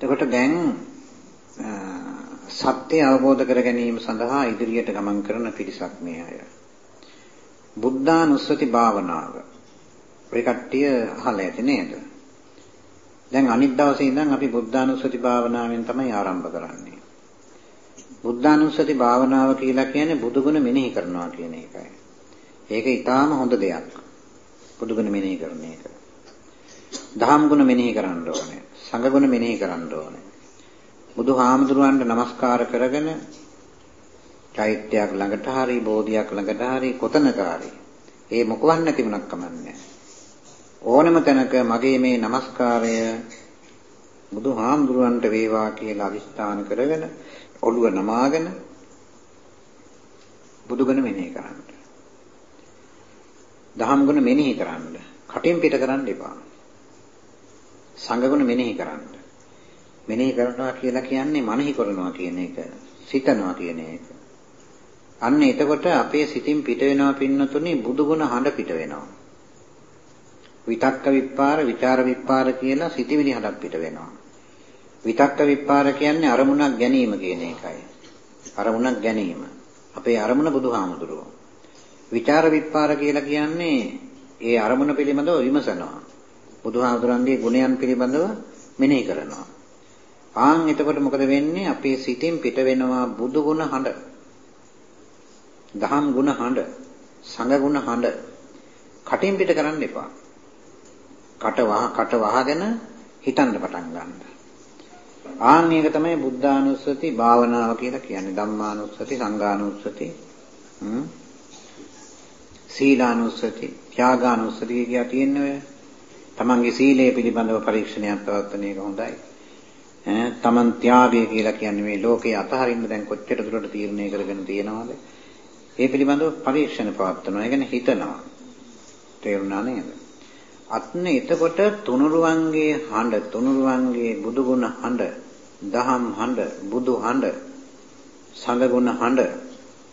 එතකොට දැන් සත්‍ය අවබෝධ කර ගැනීම සඳහා ඉදිරියට ගමන් කරන පිරිසක් මේ අය. බුද්ධානුස්සති භාවනාව. ඔය කට්ටිය අහලා ඇති නේද? දැන් අනිත් දවසේ ඉඳන් අපි බුද්ධානුස්සති භාවනාවෙන් තමයි ආරම්භ කරන්නේ. බුද්ධානුස්සති භාවනාව කියලා කියන්නේ බුදුගුණ මෙනෙහි කරනවා කියන එකයි. ඒක ඊටාම හොඳ දෙයක්. බුදුගුණ මෙනෙහි කරන එක. දහම් ගුණ මෙනෙහි කරන්න ඕනේ. සංගුණ මෙනෙහි කරන්න ඕනේ. බුදුහාමුදුරුවන්ට নমස්කාර කරගෙන චෛත්‍යයක් ළඟට හරි බෝධියක් ළඟට හරි කොතනක හරි ඒ මොකවත් නැති වුණක් කමන්නේ. ඕනම තැනක මගේ මේ নমස්කාරය බුදුහාමුදුරුවන්ට වේවා කියලා අදිස්ථාන කරගෙන ඔළුව නමාගෙන බුදුගුණ මෙනෙහි කරන්න. දහම් ගුණ මෙනෙහි කරන්න. කටින් පිට කරන්න එපා. සංඝ ගුණ මෙනෙහි කරන්න. මෙනෙහි කරනවා කියලා කියන්නේ මනෙහි කරනවා කියන එක. සිතනවා කියන එක. අන්න එතකොට අපේ සිතින් පිට වෙනවා පින්නතුනේ බුදු ගුණ හඬ පිට වෙනවා. විතක්ක විපාර, ਵਿਚාර විපාර කියලා සිතිවිලි හඬක් පිට වෙනවා. විතක්ක විපාර කියන්නේ අරමුණක් ගැනීම කියන එකයි. අරමුණක් ගැනීම. අපේ අරමුණ බුදුහාමුදුරුවෝ. විචාර විපාර කියලා කියන්නේ ඒ අරමුණ පිළිබඳව විමසනවා. බුදුහාමුදුරන්ගේ ගුණයන් පිළිබඳව මෙනෙහි කරනවා. ආන් එතකොට මොකද වෙන්නේ? අපේ සිතින් පිට වෙනවා බුදු ගුණ හඬ. දහම් ගුණ හඬ. සංඝ ගුණ හඬ. කටින් පිට කරන්න එපා. කට වහ කට වහගෙන හිතන්න පටන් ගන්න. ආන් මේක තමයි බුද්ධානුස්සති භාවනාව කියලා කියන්නේ. ධම්මානුස්සති, සංඝානුස්සති, සීලානුස්සති, ත්‍යාගානුස්සති කියලා තියෙන්නේ ඔය. තමන්ගේ සීලය පිළිබඳව පරීක්ෂණයක් පවත්වන එක හොඳයි. ඈ තමන් ත්‍යාගය කියලා කියන්නේ මේ ලෝකේ අතහරින්න දැන් කොච්චර දුරට තීරණය කරගෙන තියෙනවද? ඒ පිළිබඳව පරීක්ෂණ පවත්වනවා. ඒ කියන්නේ හිතනවා. තේරුණා නේද? අත්න එතකොට තුනුරුවන්ගේ හඬ තුනුරුවන්ගේ බුදුගුණ හඬ දහම් හඬ බුදු හඬ සංගුණ හඬ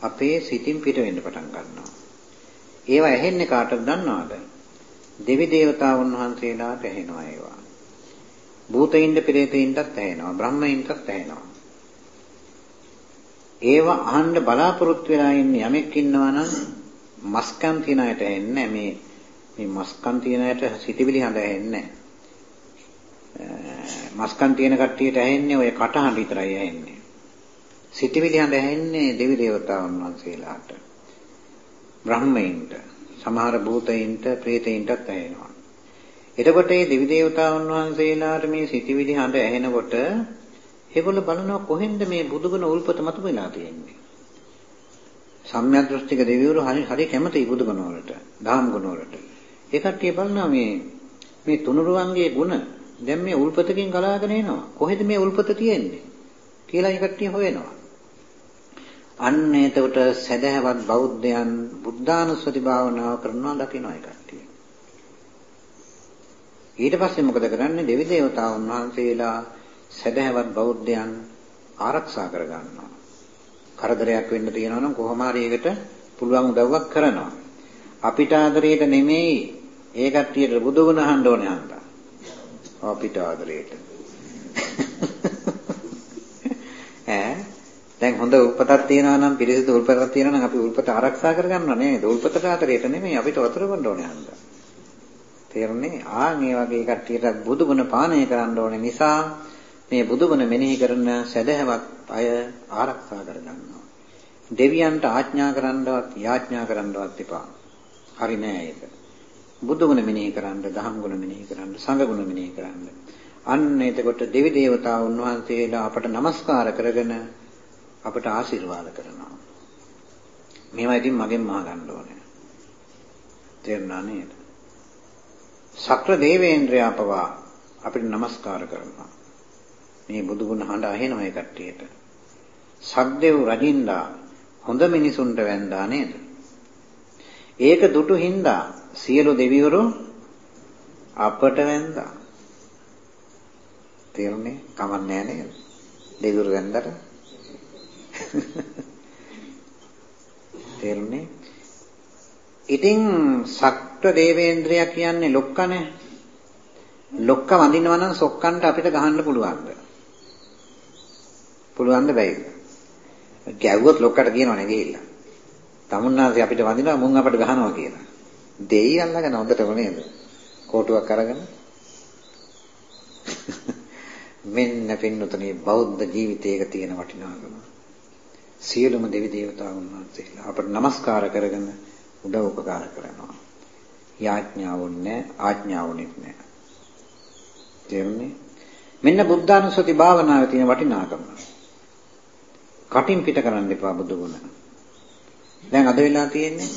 අපේ සිතින් පිට වෙන්න පටන් ගන්නවා. ඒවා ඇහෙන්නේ කාටද දන්නවද? දෙවි දේවතාවුන් වහන්සේලාට ඇහෙනවා ඒවා. භූතයින්ද පෙරේතයින්ටත් ඇහෙනවා බ්‍රහ්මයින්ටත් ඇහෙනවා. ඒවා අහන්න බලාපොරොත්තු වෙලා ඉන්නේ යමෙක් ඉන්නවා නම් මස්කම් තියන අයට ඇහෙන්නේ මේ මේ මස්කම් තියන අයට සිටිවිලි හඳ ඇහෙන්නේ මස්කම් තියෙන කට්ටියට ඇහෙන්නේ ඔය කටහඬ විතරයි ඇහෙන්නේ. සිටිවිලි හඳ ඇහෙන්නේ දෙවි දේවතාවුන් වහන්සේලාට. බ්‍රහ්මයින්ට සමහර භූතයින්ට ප්‍රේතයින්ටත් ඇහෙනවා. එතකොට මේ දෙවි දේවතාවුන් වහන්සේලාට මේ සිටිවිලි හඬ ඇහෙනකොට ඒගොල්ලෝ බලනවා කොහෙන්ද මේ බුදුගුණ උල්පත මතු වෙලා තියෙන්නේ. සම්‍යක් දෘෂ්ටික දෙවිවරු හරි හරි කැමති බුදුගුණ වලට, දහම් ගුණ වලට. ඒ කට්ටිය බලනවා මේ මේ තුනුරුවන්ගේ ගුණ දැන් මේ උල්පතකින් ගලාගෙන එනවා. කොහෙද මේ උල්පත තියෙන්නේ? කියලා ඒ කට්ටිය හොයනවා. අන්න එතකොට සදහවත් බෞද්ධයන් බුද්ධානුස්සති භාවනාව කරනවා දකින්න ඒ කට්ටිය. ඊට පස්සේ මොකද කරන්නේ? දෙවි දේවතාවුන් වහන්සේලා සදහවත් බෞද්ධයන් ආරක්ෂා කරගන්නවා. කරදරයක් වෙන්න තියෙනවා නම් කොහොම හරි ඒකට පුළුවන් උදව්වක් කරනවා. අපිට ආදරේට නෙමෙයි ඒ කට්ටියට බුදු ගුණ අහන්න ඕනේ හන්දා. අපිට ආදරේට. ඈ දැන් හොඳ උල්පතක් තියෙනවා නම් පිරිසිදු උල්පතක් තියෙනවා නම් අපි උල්පත ආරක්ෂා කරගන්නව නේද? උල්පතට ආදරේට නෙමෙයි අපිට වතුර බොන්න ඕනේ හන්දා. තේරුණේ? ආන් මේ වගේ කට්ටියට බුදුගුණ පානය කරන්න ඕනේ නිසා මේ බුදුගුණ මෙනෙහි කරන සදහවත් අය ආරක්ෂා කරගන්නවා. දෙවියන්ට ආඥා කරන්නවත් යාඥා කරන්නවත් එපා. හරි නෑ ඒක. බුදුගුණ මෙනෙහි කරන්න, දහම් ගුණ මෙනෙහි කරන්න, සංඝ ගුණ මෙනෙහි කරන්න. අන්න එතකොට දෙවි දේවතාවුන් වහන්සේලා අපට নমස්කාර කරගෙන අපට ආශිර්වාද කරනවා. මේවා ඉතින් මගෙන් මහගන්න ඕනේ. තේරුණා නේද? ශක්‍ර දේවේන්ද්‍රයා පවා අපිට নমස්කාර කරනවා. මේ බුදු ගුණ හඬ අහෙනවා ඒ කට්ටියට. සක්දෙව් රජින්දා හොඳ මිනිසුන්ට වැන්දා නේද? ඒක දුටු හින්දා සියලු දෙවිවරු අපට වැන්දා. තේරුණේ? කමන්නේ නේද? දෙවිවරු වැන්දට. තේරුණේ? ඉතින් සක්‍ර දේවේන්ද්‍රයා කියන්නේ ලොක්කනේ. ලොක්ක වඳිනවා නම් සොක්කන්ට අපිට ගහන්න පුළුවන්ද? පුළුවන් ද බැයිද? ගැව්වොත් ලොක්කට කියනවනේ ගිහිල්ලා. තමුන්නාසේ අපිට වඳිනවා මුන් අපට ගහනවා කියලා. දෙයි අල්ලගෙන හොඳටම නේද? කෝටුවක් අරගෙන මෙන්න පින්නතුනේ බෞද්ධ ජීවිතයක තියෙන වටිනාකම. සියලුම දෙවි දේවතාවුන් වහන්සේලා අපට নমස්කාර කරගෙන උදව් උපකාර කරනවා. යාඥාවුන්නේ ආඥාවුනෙත් නෑ. තේරුණේ? මෙන්න බුද්ධානුස්සති භාවනාවේ තියෙන වටිනාකම. කටින් පිට කරන්න එපා බුදු ගුණ. දැන් අද වෙලා තියෙන්නේ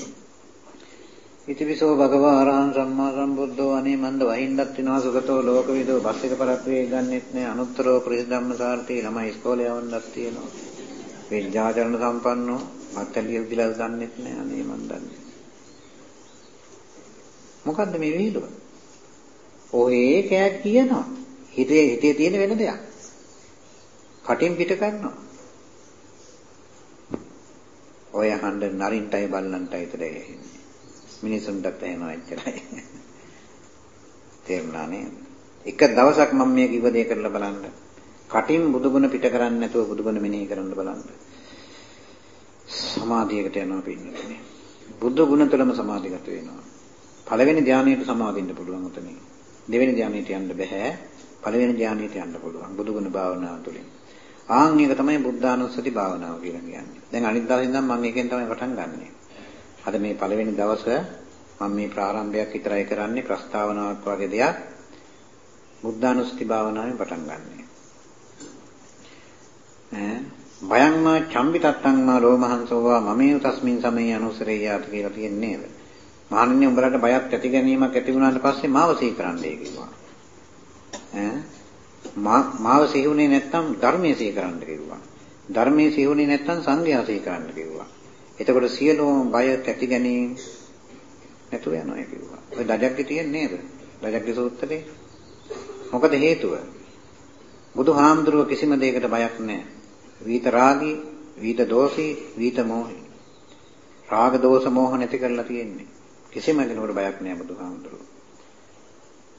ඉතිවිසෝ භගවා අරහං සම්මා සම්බුද්ධෝ අනේ මන්ද වහින්නත් වෙනවා සුගතෝ ලෝකවිදෝ බස් එක පරක් වේ ගන්නෙත් නෑ අනුත්තරෝ ප්‍රතිධම්ම සාර්ථී ළමයි ඉස්කෝලේ යවන්නත් තියෙනවා විඥාචරණ සම්පන්නෝ මත්තලිය විදිලා දන්නෙත් නෑ අනේ මන් දන්නේ මොකද්ද මේ විහිළුව ඔය කෑ කියනවා හිතේ හිතේ තියෙන වෙන දෙයක් කටින් පිට කරනවා ඔය අහන්න නරින්ටයි බල්ලන්ටයි විතරයි ඇහෙන්නේ. මිනිසුන්ටත් ඇහෙනවා එච්චරයි. තේරුණා නේද? එක දවසක් මම මේ කිව්ව දේ කරලා බලන්න. කටින් බුදුගුණ පිට කරන්නේ නැතුව බුදුගුණ මෙනෙහි කරන්න බලන්න. සමාධියකට යනවා පින්නන්නේ. බුදු ගුණ තුළම සමාධිගත වෙනවා. පළවෙනි ධානයට සමාදින්න පුළුවන් උතනේ. දෙවෙනි ධානයට යන්න බෑ. පළවෙනි ධානයට යන්න පුළුවන්. බුදු ගුණ භාවනාව තුළින්. ආන් එක තමයි බුද්ධානුස්සති භාවනාව කියලා කියන්නේ. දැන් අනිත් දවසේ ඉඳන් මම මේකෙන් තමයි පටන් ගන්නෙ. අද මේ පළවෙනි දවස මම මේ ප්‍රාරම්භයක් විතරයි කරන්නේ ප්‍රස්තාවනාවක් වගේ දෙයක්. බුද්ධානුස්සති භාවනාවෙන් පටන් ගන්නෙ. ඈ බයංමා චම්බිතත්තංමා රෝමහංසෝවා මමේ තස්මින් සමේ අනුසරේයාත කියලා තියෙන්නේ නේද? මහණෙනි උඹලට බයක් ඇති ගැනීමක් ඇති වුණාට පස්සේ මාව සී කරන්නයි කිව්වා. ඈ මාව සිහිුනේ නැත්නම් ධර්මයේ සිහි කරන්න කිව්වා. ධර්මයේ සිහිුනේ නැත්නම් සංඝයා සිහි කරන්න කිව්වා. එතකොට සියලුම බය කැටි ගැනීම නැතුව යනවා කිව්වා. ඔය දජග්ගේ තියෙන්නේ නේද? දජග්ගේ සූත්‍රේ. මොකද හේතුව? බුදුහාමුදුරුව කිසිම දෙයකට බයක් නැහැ. වීත රාගී, වීත දෝෂී, වීත මෝහී. රාග දෝෂ මෝහ නැති කරලා තියෙන්නේ. කිසිම කෙනෙකුට බයක් නැහැ බුදුහාමුදුරුව.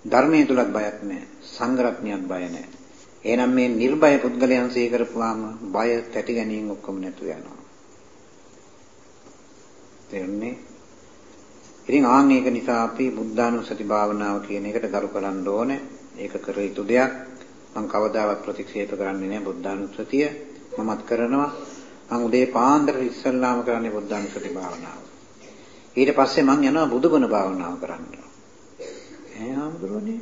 ධර්මයේ තුලත් බයක් නැහැ. සංගරත්නියක් බය නැහැ. එහෙනම් මේ නිර්භය පුද්ගලයන් සිහි කරපුවාම බය තැටි ගැනීම ඔක්කොම නැතු වෙනවා. තේරුණේ? ඉතින් ආන් ඒක නිසා අපි බුද්ධානුස්සති භාවනාව කියන එකට ගරු කරන්න ඕනේ. ඒක කර යුතු දෙයක්. මම කවදාවත් ප්‍රතික්ෂේප කරන්නේ නැහැ බුද්ධානුස්සතිය. මමත් කරනවා. මම උදේ පාන්දර ඉස්සල්ලාම කරන්නේ බුද්ධානුස්සති භාවනාව. ඊට පස්සේ මම යනවා බුදුගුණ භාවනාව කරන්න. ඈ ආමුදුරනේ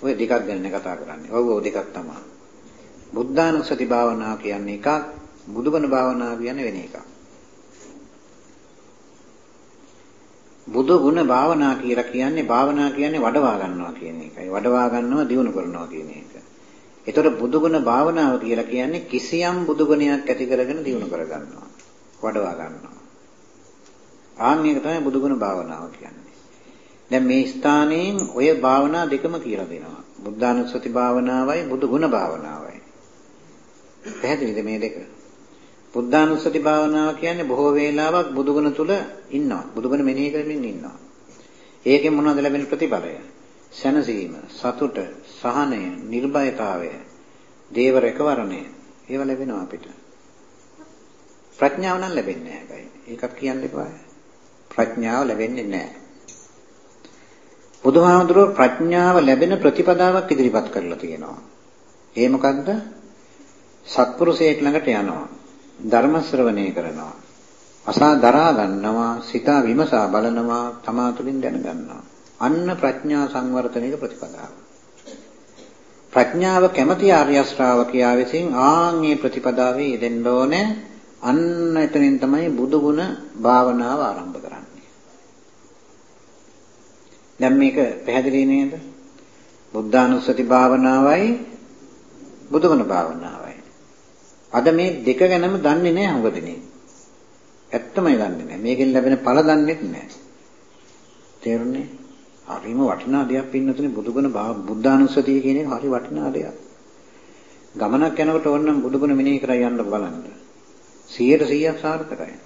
ඔය දෙකක් ගැන කතා කරන්නේ. ඔව් ඔව් දෙකක් තමයි. බුද්ධානුස්සති භාවනාව කියන්නේ එකක්, බුදුබණ භාවනාව කියන්නේ වෙන එකක්. බුදු ගුණ භාවනා කියලා කියන්නේ භාවනා කියන්නේ වඩවා ගන්නවා කියන එකයි. වඩවා ගන්නවා දියුණු කරනවා කියන එක. ඒතකොට බුදු ගුණ භාවනාව කියලා කියන්නේ කිසියම් බුදු ගුණයක් ඇති කරගෙන දියුණු කර ගන්නවා. වඩවා ගන්නවා. ආන් මේක තමයි බුදු ගුණ භාවනාව කියන්නේ. දැන් මේ ස්ථානයෙන් ඔය භාවනා දෙකම කියලා දෙනවා. බුද්ධානුස්සති භාවනාවයි බුදු ගුණ භාවනාවයි. පැහැදිලිද මේ දෙක? බුද්ධානුස්සති භාවනාව කියන්නේ බොහෝ වේලාවක් බුදු ගුණ තුල ඉන්නවා. බුදු ගුණ මෙනෙහි කරමින් ඉන්නවා. ඒකෙන් මොනවද ලැබෙන ප්‍රතිඵලය? සැනසීම, සතුට, සහනය, නිර්භයතාවය, දේව රැකවරණය ඒව ලැබෙනවා අපිට. ප්‍රඥාව නම් ලැබෙන්නේ නැහැ. ඒකත් කියන්න එපා. ප්‍රඥාව ලැබෙන්නේ නැහැ. බුදුහාමුදුරුවෝ ප්‍රඥාව ලැබෙන ප්‍රතිපදාවක් ඉදිරිපත් කරලා තියෙනවා. ඒ මොකද්ද? සත්පුරුෂයෙක් ළඟට යනවා. ධර්ම ශ්‍රවණය කරනවා. අසා දරා ගන්නවා, සිතා විමසා බලනවා, තමා තුළින් දැනගන්නවා. අන්න ප්‍රඥා සංවර්ධනයේ ප්‍රතිපදාව. ප්‍රඥාව කැමති ආර්ය ශ්‍රාවකයා විසින් ආන්ගේ ප්‍රතිපදාවේ යෙදෙන්න ඕනේ. අන්න එතනින් තමයි බුදු ගුණ භාවනාව ආරම්භ කරන්නේ. දැන් මේක පැහැදිලි නේද? බුද්ධානුස්සති භාවනාවයි බුදුගුණ භාවනාවයි. අද මේ දෙක ගැනම දන්නේ නැහැ හුඟ දෙනෙක්. ඇත්තමයි දන්නේ නැහැ. මේකෙන් ලැබෙන ඵල දන්නේ නැහැ. තේරුණේ? හරිම වටිනා දෙයක් පින්නතුනේ බුදුගුණ බුද්ධානුස්සතිය කියන එක හරි වටිනා දෙයක්. ගමනක් යනකොට ඕනනම් බුදුගුණ මෙනෙහි කරලා යන්න බලන්න. 100ට 100ක් සාර්ථකයි.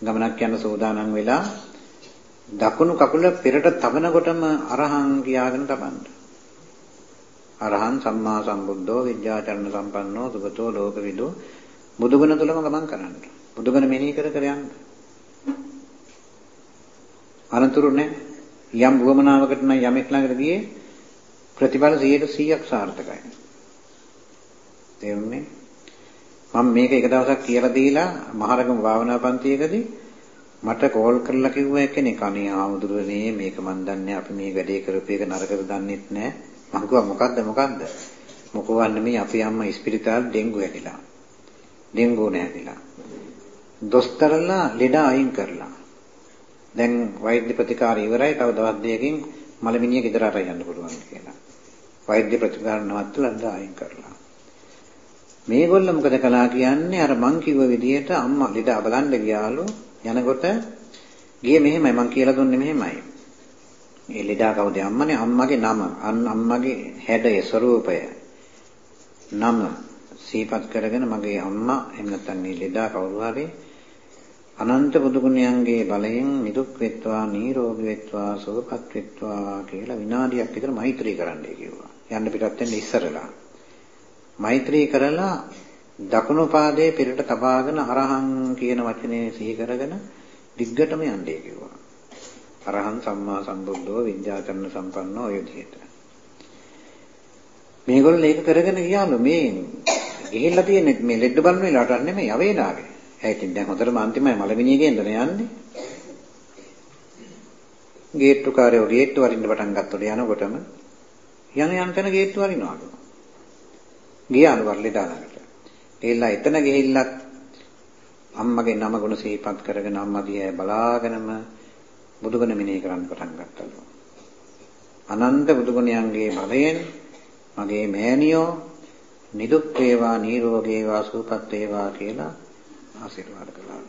ගමනක් යන සෝදානම් වෙලා දකුණු කකුල පෙරට තබනකොටම අරහං කියාගෙන තබන්න. අරහං සම්මා සම්බුද්ධෝ විද්‍යාචරණ සම්පන්නෝ සුගතෝ ලෝකවිදු බුදුගුණ තුලම ගමන් කරන්න. බුදුගුණ මෙනෙහි කර කර යන්න. අනතුරු නැහැ. යම් වමනාවකට නම් යමෙක් ළඟට ගියේ ප්‍රතිඵල 100%ක් සාර්ථකයි. තේරුණේ? මම මේක එක දවසක් කියලා දීලා මහරගම භාවනා පන්තියකදී මට කෝල් කරලා කිව්වා කෙනෙක් අනේ ආමුදුරනේ මේක මන් දන්නේ අපි මේ වැඩේ කරපු එක නරකද දන්නෙත් නෑ මං කිව්වා මොකද්ද මොකද්ද මොකවන්න මේ අපේ අම්මා ඉස්පිරිතාල ඩෙන්ගු ඇතිලා ඩෙන්ගු නැතිලා දොස්තරලා ලෙඩ අයින් කරලා දැන් වෛද්‍ය ප්‍රතිකාර ඉවරයි. තව දවස් දෙකකින් මලමිනිය ගෙදර අරන් යන්න පුළුවන් කියලා. වෛද්‍ය ප්‍රතිකාර නවත්තලා ලෙඩ අයින් කරලා. මේගොල්ල මොකද කළා කියන්නේ? අර මං කිව්ව විදිහට අම්මා ලෙඩ බලන්න ගියාලු යනකොට ගියේ මෙහෙමයි. මං කියලා දුන්නේ මෙහෙමයි. ඒ ලෙඩා කවුද? අම්මනේ. අම්මගේ නම. අම්මගේ හැඩය ස්වરૂපය නම සීපත් කරගෙන මගේ අම්මා එහෙම නැත්නම් මේ ලෙඩා කවුරු හරි අනන්ත බුදු ගුණයන්ගේ බලයෙන් නිදුක් වෙත්වා නිරෝගී වෙත්වා සුවපත් වෙත්වා කියලා විනාඩියක් විතර මෛත්‍රී කරන්නයි කිව්වා. යන්න පිටත් වෙන්න ඉස්සරලා. මෛත්‍රී කරලා දකුණු පාදයේ පිරට තබාගෙන අරහං කියන වචනේ සිහි කරගෙන දිග්ගටම යන්නේ කිව්වා. අරහං සම්මා සම්බුද්ධෝ විද්‍යාචරණ සම්පන්නෝ ඔය විදිහට. මේගොල්ලෝ ඒක කරගෙන ගියාලු මේ ගිහිල්ලා තියෙන්නේ මේ ලෙඩ බලන වෙලාවට නෙමෙයි අවේලාවේ. ඒ ඉතින් දැන් හොඳටම අන්තිමයි මලමිනිය ගෙන්නන යන්නේ. ගේට්ටු කාර්යෝ ගේට්ටු වරින්න පටන් ගත්තොත් යනකොටම යන යන තැන ගේට්ටු වරිනවලු. ගියාලු වර්ලිදා ළඟට. ගිහිල්ලා එතන ගිහිල්ලත් අම්මගේ නම ගුණ සිහිපත් කරගෙන අම්මා දිහා බලාගෙනම බුදුගුණ මෙනෙහි කරන්න පටන් ගත්තලු. අනන්ත බුදුගුණයන්ගේ බලයෙන් මගේ මෑණියෝ නිදුක් වේවා නිරෝගී වේවා සුවපත් වේවා කියලා ආශිර්වාද කළා.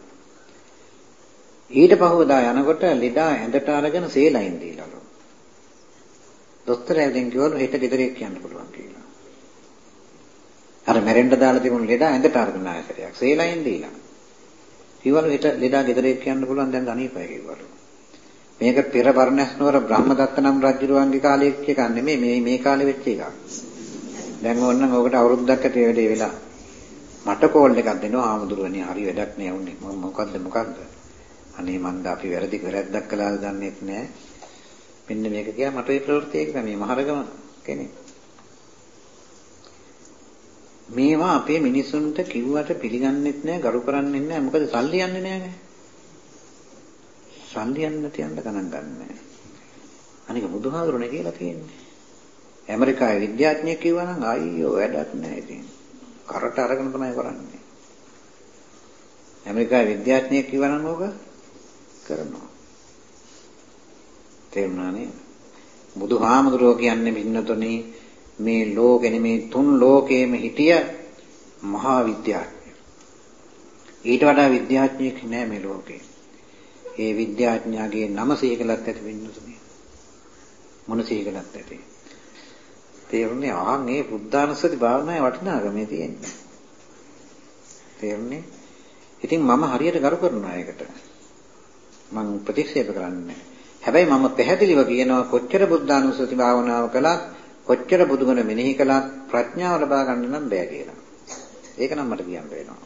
ඊට පහවදා යනකොට ලෙඩා ඇඳට අරගෙන සේලයින් දීලාලු. දොස්තර ඇවිදින් කිව්වලු හෙට ගෙදරට යන්න පුළුවන් කියලා. අර මැරෙන්න දාලා තිබුණු ලෙඩා ඇඳට අරගෙන ආයතරයක් සේලයින් දීලා. කිව්වලු හිට ලෙඩා ගෙදරට කියන්න පුළුවන් දැන් අනීපය කිව්වලු. මේක පෙර බර්ණස්නවර බ්‍රහ්මදත්ත නම් රජුරුවන්ගේ කාලේ එකක් නෙමෙයි මේ මේ කාලේ වෙච්ච එකක්. දැන් ඕනනම් ඕකට අවුරුද්දක් ඇති වැඩේ වෙලා. මට කෝල් එකක් දෙනවා ආමුදුරනේ හරි වැඩක් නෑ උන්නේ. මම මොකද්ද මොකද්ද? අනේ මන්ද අපි වැරදි වැරද්දක් කළාද දන්නේත් නෑ. මෙන්න මේක කියා මට ඒ ප්‍රවෘත්ති එක මේ මහරගම කෙනෙක්. මේවා අපේ මිනිසුන්ට කිව්වට පිළිගන්නෙත් නෑ ගරු කරන්නෙත් නෑ මොකද සල්ලි යන්නේ නෑනේ සල්ලි යන්න තියන්න ගණන් ගන්නෑ අනික බුදුහාඳුරනේ කියලා තියෙන්නේ ඇමරිකාවේ විද්‍යාඥයෙක් කිව්වා නම් අයියෝ වැඩක් නෑ ඉතින් කරට අරගෙන තමයි කරන්නේ ඇමරිකාවේ විද්‍යාඥයෙක් කිව්වා නම් ඕක කරනවා තේරුණා නේද බුදුහාමුදුරුවෝ කියන්නේ පින්නතොනේ මේ ලෝකෙ නෙමේ තුන් ලෝකයේම හිටිය මහා විද්‍යාඥයෙක්. ඊට වඩා විද්‍යාඥයෙක් නෑ මේ ලෝකේ. ඒ විද්‍යාඥයාගේ නම සීකලත් ඇති වෙන්නේ මොන සීකලත් ඇති. තේරුණේ ආන් මේ බුද්ධානුස්සති භාවනාවේ වටිනාකම තියෙන්නේ. තේරුණේ? ඉතින් මම හරියට ගරු කරනවා ඒකට. මම ප්‍රතික්ෂේප කරන්නේ හැබැයි මම පැහැදිලිව කියනවා කොච්චර බුද්ධානුස්සති භාවනාව කළත් කොච්චර බුදුගුණ මෙනෙහි කළත් ප්‍රඥාව ලබා ගන්න නම් බෑ කියලා. ඒක නම් මට කියන්න වෙනවා.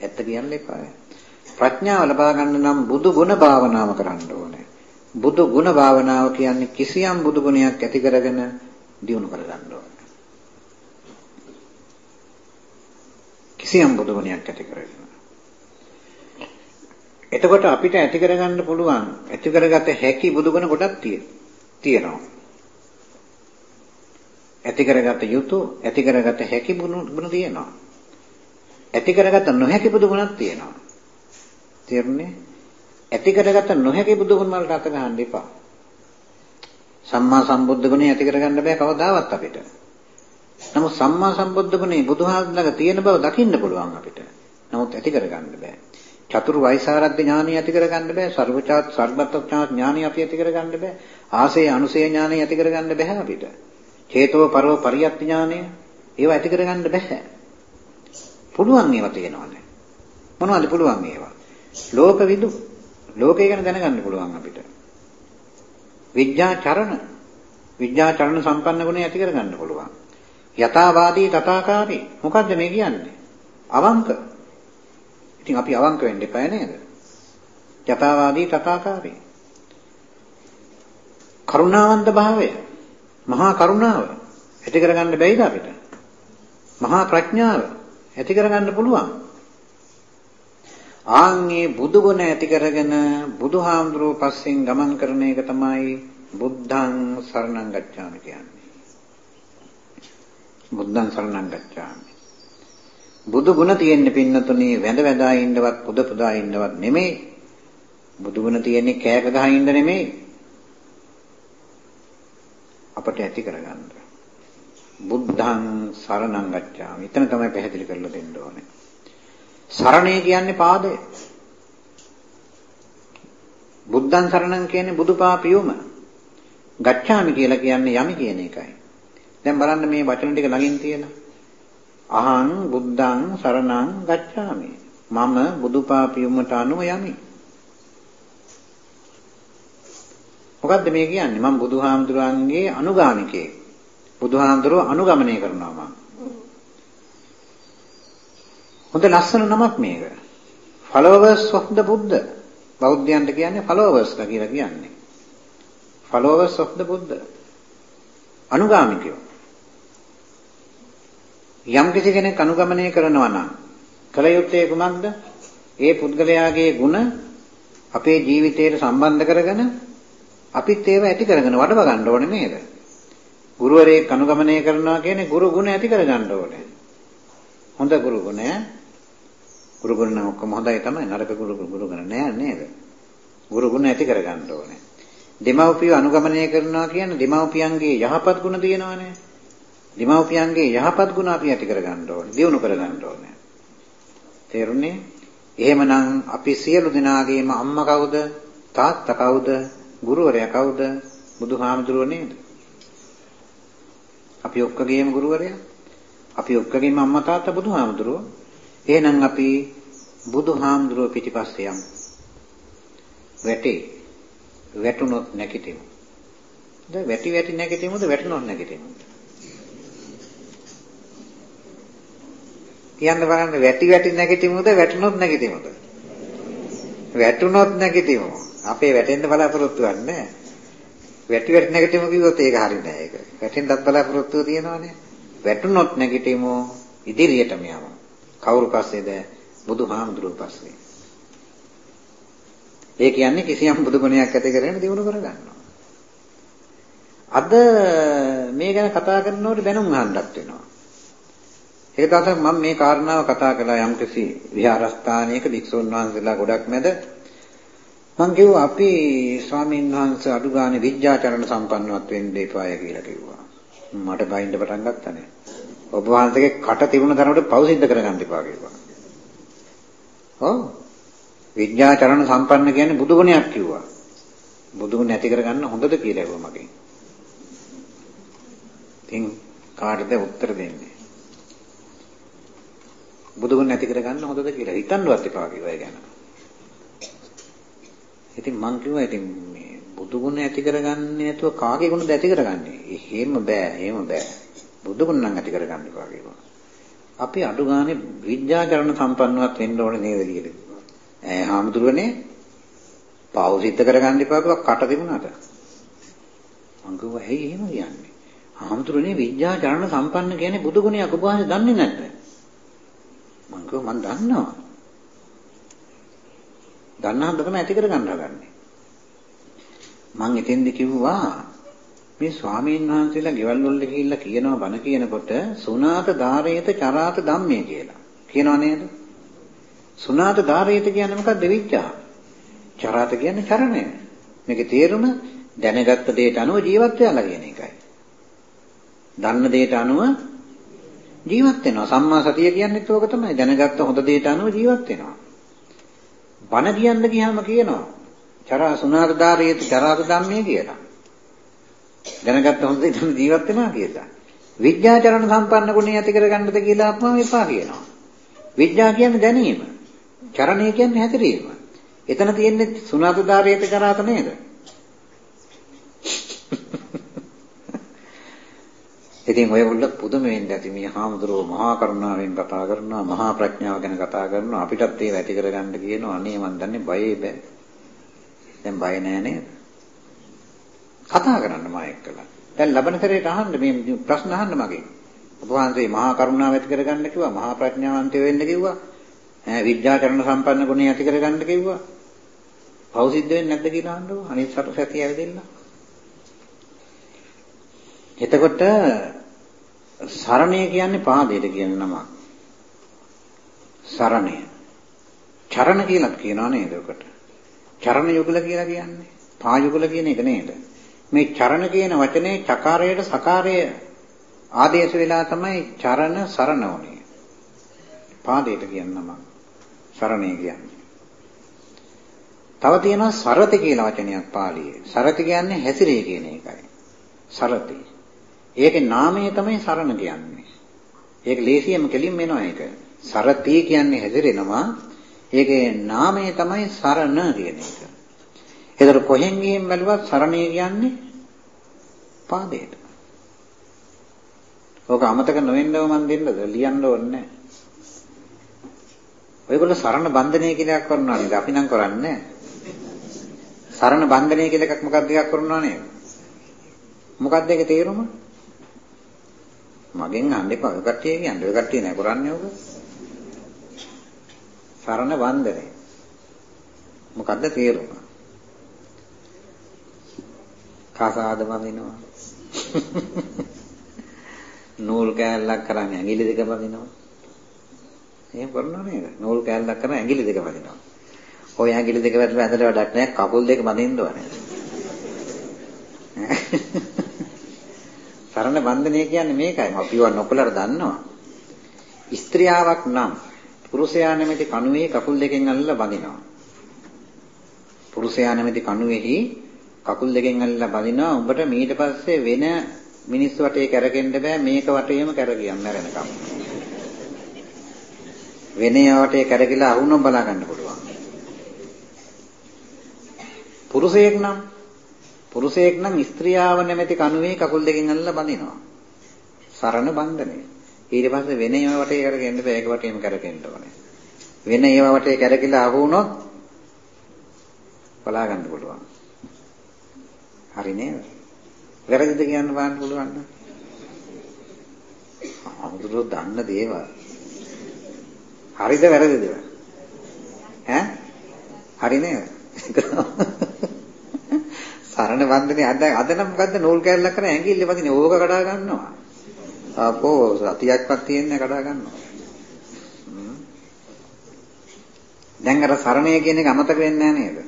ඇත්ත කියන්න එපා. ප්‍රඥාව ලබා ගන්න නම් බුදු ගුණ භාවනාව කරන්න ඕනේ. බුදු ගුණ භාවනාව කියන්නේ කිසියම් බුදු ගුණයක් ඇති කරගෙන දියුණු කරගන්න ඕනේ. කිසියම් බුදු ගුණයක් ඇති කරගෙන. එතකොට අපිට ඇති කරගන්න පුළුවන් ඇති කරගත හැකි බුදු ගුණ කොටක් තියෙනවා. ඇති කරගත යුතු ඇති කරගත හැකි ගුණ තියෙනවා. ඇති කරගත නොහැකි බුදු ගුණක් තියෙනවා. තේරුණේ? ඇති කරගත නොහැකි බුදු ගුණ වලට අත ගහන්න එපා. සම්මා සම්බුද්ධ ගුණය ඇති කරගන්න බෑ කවදාවත් අපිට. නමුත් සම්මා සම්බුද්ධ ගුණේ බුදුහාමුදුරගේ තියෙන බව දකින්න පුළුවන් අපිට. නමුත් ඇති කරගන්න බෑ. චතුරු වෛසාරද්ද ඥානිය ඇති කරගන්න බෑ. සර්වචාත් සර්බත්ඥාන ඥානිය අපි ඇති කරගන්න බෑ. ආසේ අනුසේ ඥානිය ඇති කරගන්න බෑ අපිට. චේතෝ පරව පරියත් ඥානය ඒවා ඇති කරගන්න බෑ. පුළුවන් ඒවා තියෙනවානේ. මොනවද පුළුවන් ඒවා? ලෝක විදු. ලෝකය ගැන දැනගන්න පුළුවන් අපිට. විඥා චරණ විඥාචරණ සම්පන්න ගුණය ඇති කරගන්න පුළුවන්. යථාවාදී තථාකාරී. මොකද්ද මේ කියන්නේ? අවංක. ඉතින් අපි අවංක වෙන්න එපා නේද? යථාවාදී තථාකාරී. කරුණාවන්ත භාවය. මහා කරුණාව ඇති කරගන්න බැයිද අපිට? මහා ප්‍රඥාව ඇති කරගන්න පුළුවන්. ආන්ගේ බුදු ගුණ ඇති කරගෙන බුදුහාමුදුරුව පස්සෙන් ගමන් කරන එක තමයි බුද්ධං සරණං ගච්ඡාමි කියන්නේ. බුද්ධං සරණං ගච්ඡාමි. බුදු ගුණ තියෙන්න පින්නතුනේ වැඳ වැඳා ඉන්නවත් පුද පුදා ඉන්නවත් නෙමෙයි. බුදු ගුණ තියෙන්නේ කෑක ගහ ඉන්න නෙමෙයි. අපට ඇති කරගන්න. බුද්ධං සරණං ගච්ඡාමි. එතන තමයි පැහැදිලි කරලා දෙන්න ඕනේ. සරණේ කියන්නේ පාදය. බුද්ධං සරණං කියන්නේ බුදුපාපියුම. ගච්ඡාමි කියලා කියන්නේ යමි කියන එකයි. දැන් බලන්න මේ වචන ටික ළඟින් තියෙන. අහං බුද්ධං සරණං ගච්ඡාමි. මම බුදුපාපියුමට අනුව යමි. මොකද්ද මේ කියන්නේ? මම බුදුහාමුදුරන්ගේ අනුගාමිකයෙක්. බුදුහාමුදුරුව අනුගමනය කරනවා මම. හොඳ ලස්සන නමක් මේක. followers of the Buddha. බෞද්ධයන්ට කියන්නේ followers කියලා කියන්නේ. followers of the Buddha. අනුගාමිකයෝ. යම් කිසි කෙනෙක් අනුගමනය කරනවා නම් කල යුත්තේ කුමක්ද? ඒ පුද්ගලයාගේ ಗುಣ අපේ ජීවිතයට සම්බන්ධ කරගෙන අපිත් ඒව ඇති කරගෙන වඩව ගන්න ඕනේ නේද? ගුරුවරයෙක් අනුගමනය කරනවා කියන්නේ ගුරු ගුණ ඇති කරගන්න ඕනේ. හොඳ ගුරු ගුණය ගුරු ගුණ නම් ඔක්කොම හොඳයි තමයි නරක ගුරු ගුරු ගුණ නෑ නේද? ගුරු ගුණ ඇති කරගන්න ඕනේ. දෙමව්පිය අනුගමනය කරනවා කියන්නේ දෙමව්පියන්ගේ යහපත් ගුණ තියෙනවානේ. දෙමව්පියන්ගේ යහපත් ගුණ අපි ඇති කරගන්න ඕනේ. දියුණු කරගන්න ඕනේ. තේරුණේ? එහෙමනම් අපි සියලු දෙනාගේම අම්මා කවුද? තාත්තා කවුද? ගුරුවරයා කවුද? බුදුහාමුදුරුවෝ නේද? අපි ඔක්කොගේම ගුරුවරයා. අපි ඔක්කොගේම අම්මා තාත්තා බුදුහාමුදුරුවෝ. එහෙනම් අපි බුදුහාමුදුරුවෝ පිටිපස්සේ යමු. වැටේ. වැටුනොත් නැගිටිමු. දැන් වැටි වැටි නැගිටිමුද වැටුනොත් නැගිටිමුද? කියන්න බලන්න වැටි වැටි නැගිටිමුද වැටුනොත් නැගිටිමුද? වැටුනොත් නැගිටිමු. අපේ වැටෙන්න බලාපොරොත්තු වෙන්නේ වැටි වැටි නැගිටිමු කිව්වොත් ඒක හරියන්නේ නැහැ ඒක. වැටෙන්නත් බලාපොරොත්තු තියෙනවනේ. වැටුනොත් නැගිටිමු ඉදිරියටම යමු. කවුරු පස්සේද? බුදුහාමුදුරුවෝ පස්සේ. ඒ කියන්නේ කිසියම් බුදු ගුණයක් ඇති කරගෙන දිනු කරගන්නවා. අද මේ ගැන කතා කරනකොට දැනුම් අහන්නත් වෙනවා. ඒක තමයි මම මේ කාරණාව කතා කළා යම්කිසි විහාරස්ථානයක වික්ෂුන් වහන්සේලා ගොඩක් මැද මං කිව්වා අපි ස්වාමීන් වහන්සේ අඩු ගානේ විද්‍යාචරණ සම්පන්නවත් වෙන්න එපාය කියලා කිව්වා. මට බයින්ද පටන් ගත්තානේ. ඔබ වහන්සේගේ කට තිබුණ තරමට පව් සිද්ධ කරගන්න එපා කිව්වා. ඔව්. විද්‍යාචරණ සම්පන්න කියන්නේ බුදු ගුණයක් කිව්වා. බුදු ගුණ ඇති කරගන්න හොඳද කියලා ඇහුවා මගෙන්. ඉතින් කාටද උත්තර දෙන්නේ? බුදු ගුණ ඇති කරගන්න හොඳද කියලා හිතන්නවත් එපා කිව්වා ඒ ගැන. ඉතින් මං කිව්වා ඉතින් මේ බුදු ගුණ ඇති කරගන්නේ නැතුව කාගේ ගුණද ඇති කරගන්නේ? එහෙම බෑ, එහෙම බෑ. බුදු ගුණ නම් ඇති කරගන්න එපා කිව්වා. අපි අඩු ගානේ විද්‍යාචරණ සම්පන්නවත් වෙන්න ඕනේ නේද කියලා. ඈ හාමුදුරනේ පාව සිද්ධ කරගන්න එපා කිව්වා කට තිබුණාට. මං කිව්වා ඇයි එහෙම කියන්නේ? හාමුදුරනේ විද්‍යාචරණ සම්පන්න කියන්නේ බුදු ගුණයක් ඔබ වහන්සේ දන්නේ නැද්ද? මං කිව්වා මං දන්නවා. දන්නා හන්ද තමයි ඇති කර ගන්න හදන්නේ. මං එතෙන්ද කිව්වා මේ ස්වාමීන් වහන්සේලා ගෙවල් වල ගිහිල්ලා කියනවා බණ කියනකොට සුනාත ධාරේත චරාත ධම්මේ කියලා. කියනවා නේද? සුනාත ධාරේත කියන්නේ මොකක්ද? විච්ඡා. චරාත කියන්නේ චරණය. මේකේ තේරුම දැනගත්ත දෙයට අනුව ජීවත් වෙලා කියන එකයි. දන්න දෙයට අනුව ජීවත් වෙනවා. සම්මා සතිය කියන්නේත් ඕක තමයි. දැනගත්ත හොඳ දෙයට අනුව ජීවත් වෙනවා. බණ කියන්න ගියාම කියනවා චරා සුනාරදාරයේත චරාත ධම්මේ කියලා. දැනගත්ත හොඳ දෙයක් ජීවත් වෙනවා කියලා. විද්‍යාචරණ සම්පන්න ගුණය ඇති කරගන්නද කියලා අපම එපා කියනවා. විද්‍යා කියන්නේ දැනීම. චරණය කියන්නේ හැතිරීම. එතන තියෙන්නේ සුනාතදාරයේත චරාත නේද? ඉතින් ඔයගොල්ලෝ පුදුම වෙන්න ඇති මේ හාමුදුරුවෝ මහා කරුණාවෙන් කතා කරනවා මහා ප්‍රඥාව ගැන කතා කරනවා අපිටත් ඒක ඇති කරගන්න කියනවා අනේ මන් දන්නේ බයේ බෑ දැන් බය නෑ නේද කතා කරන්න මා එක්කලා දැන් ලබන සැරේට අහන්න මේ ප්‍රශ්න අහන්න මගෙන් ඔබ වහන්සේ මහා කරුණාව ඇති කරගන්න කිව්වා මහා ප්‍රඥාවන්තය වෙන්න කිව්වා ඈ විද්‍යාචරණ සම්පන්න ගුණය ඇති කරගන්න කිව්වා පව් සිද්ධ වෙන්නේ නැද්ද කියලා අහන්නකො අනිත් සැතිය ඇවිදෙන්න එතකොට සරණය කියන්නේ පාදයට කියන නමක්. සරණය. චරණ කියලා කියනවා නේද ඔකට? චරණ යුගල කියලා කියන්නේ. පා යුගල කියන එක නේද? මේ චරණ කියන වචනේ චකාරයට සකාරය ආදේශ වෙලා තමයි චරණ සරණ උනේ. පාදයට කියන නම. සරණය කියන්නේ. තව තියෙනවා සරති කියලා වචනයක් පාළියේ. සරති කියන්නේ හැසිරේ කියන එකයි. සරති. ඒකේ නාමය තමයි සරණ කියන්නේ. ඒක ලේසියෙම කෙලින්ම එනවා ඒක. සරති කියන්නේ හැදිරෙනවා. ඒකේ නාමය තමයි සරණ කියන එක. ඒතර කොහෙන් ගිහින් බැලුවත් සරණය කියන්නේ පාදයට. ඕක අමතක නොවෙන්නව මන් දෙන්නද ලියන්න ඕනේ ඔයගොල්ලෝ සරණ බන්ධනය කියලා එකක් කරනවා නේද? අපි නම් කරන්නේ සරණ බන්ධනය කියලා එකක් මොකක්ද එකක් කරනවා නේද? මොකක්ද ඒකේ තේරුම? මගෙන් අහන්න එපා. ඔය කට්ටිය කියන්නේ. ඔය කට්ටිය නෑ කරන්නේ ඔක. සරණ වන්දනේ. මොකද්ද තේරුම? කසාද වදිනවා. නූල් කෑල්ලක් කරන් ඇඟිලි දෙක වදිනවා. එහෙම කරනව නේද? නූල් කෑල්ලක් කරන් ඇඟිලි දෙක වදිනවා. ඔය ඇඟිලි දෙක වැදලා ඇඳලා වැඩක් නැහැ. කකුල් දෙක බඳින්න ඕනේ. සරණ බන්ධනය කියන්නේ මේකයි. අපිව නොකලර දන්නවා. ස්ත්‍රියාවක් නම් පුරුෂයා නැමැති කණුවේ කකුල් දෙකෙන් අල්ලලා බඳිනවා. පුරුෂයා නැමැති කණුවේහි කකුල් දෙකෙන් අල්ලලා බඳිනවා. උඹට මීට පස්සේ වෙන මිනිස් වටේ කැරකෙන්න බෑ මේක වටේම කැරකියම් මැරෙනකම්. වෙන වටේ කැරකිලා අහුනොත් බලා ගන්න පුළුවන්. පුරුෂයෙක් නම් පුරුෂයෙක් නම් ස්ත්‍රියාව නැමැති කණුවේ කකුල් දෙකෙන් අල්ලලා බඳිනවා. සරණ බන්ධනය. ඊට පස්සේ වෙන ඒවා වටේ කරගෙන බෑ ඒක වටේම කරගෙන ඕනේ. වෙන ඒවා වටේ කරකිලා අහු වුණොත් බලා ගන්න පුළුවන්. හරි නේද? වැරදිද කියන්න බලන්න පුළුවන් නේද? අමුතුරෝ දන්න දේවල්. හරිද වැරදිද? ඈ? හරි නේද? සරණ වන්දනේ අද අද නම් මොකද්ද නූල් කෑල්ලක් කරන් ඇඟිල්ල වදිනේ ඕක කඩා ගන්නවා. අපෝ සතියක්වත් තියෙන්නේ කඩා ගන්නවා. දැන් අර සරණය කියන එක අමතක වෙන්නේ නැහැ නේද?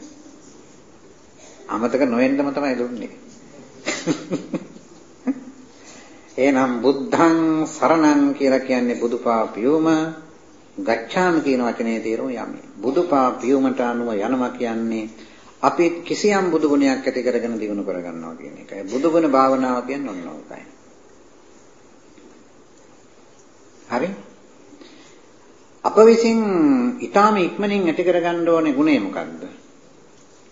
අමතක නොවෙන්නම තමයි දුන්නේ. එහෙනම් බුද්ධං සරණං කියලා කියන්නේ බුදුපා පියුම ගච්ඡාම කියන වචනේ තේරුම යමි. බුදුපා පියුමට අනුව යනවා කියන්නේ අපි කිසියම් බුදු ගුණයක් ඇති කරගෙන දිනු කරගන්නවා කියන එකයි. බුදු ගුණ භාවනාව කියන්නේ ඔන්න ඕකයි. හරි? අප විසින් ඊටාම ඉක්මනින් ඇති කරගන්න ඕනේ ගුණය මොකක්ද?